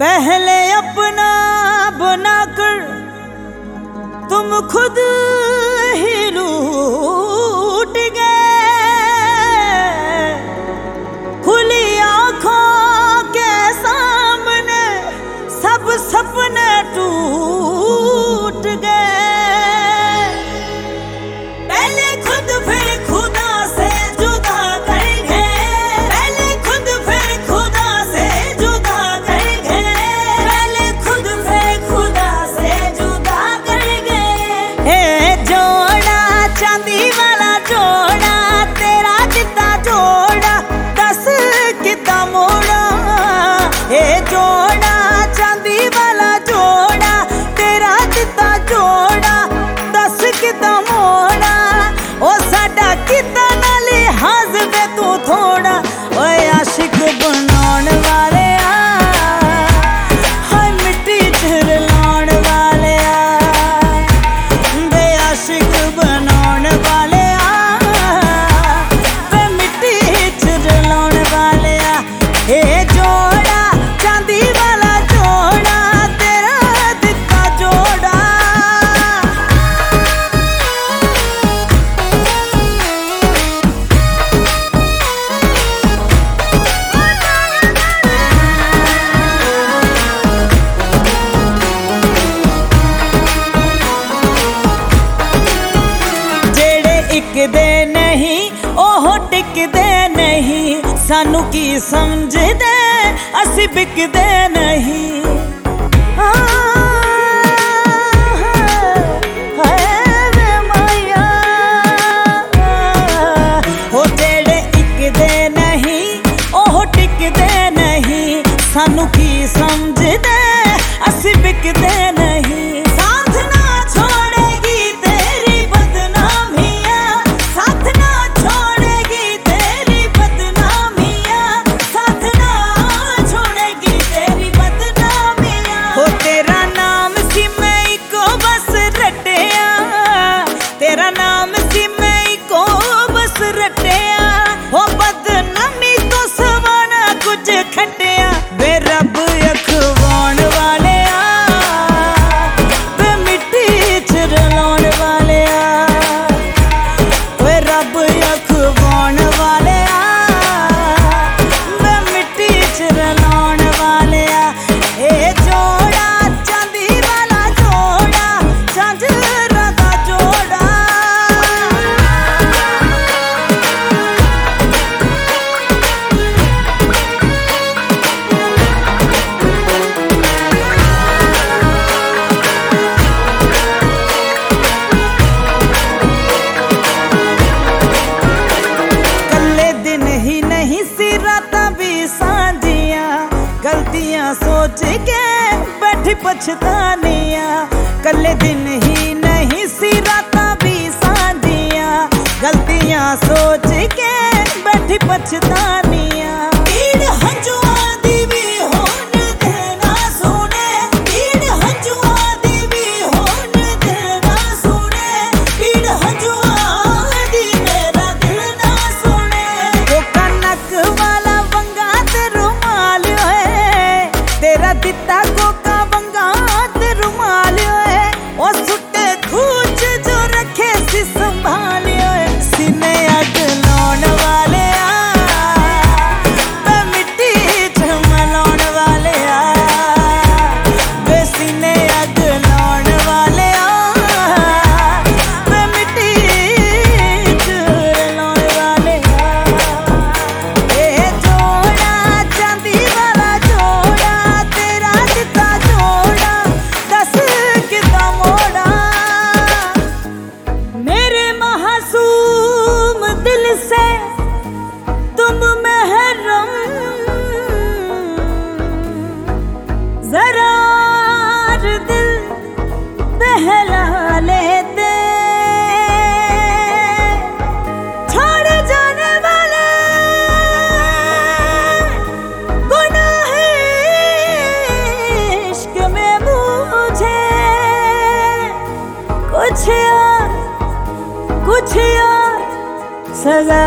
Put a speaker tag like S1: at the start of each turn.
S1: पहले अपना बनाकर तुम खुद ही रू बिकदे नहीं सानू की समझदे असी बिकते नहीं सानू की समझदे असी बिकदे नहीं। पछताने आ कल दिन ही नहीं सी रात भी सादिया गलतियाँ सोच के बैठी पछताने। कुछ यार कुछ यार सजा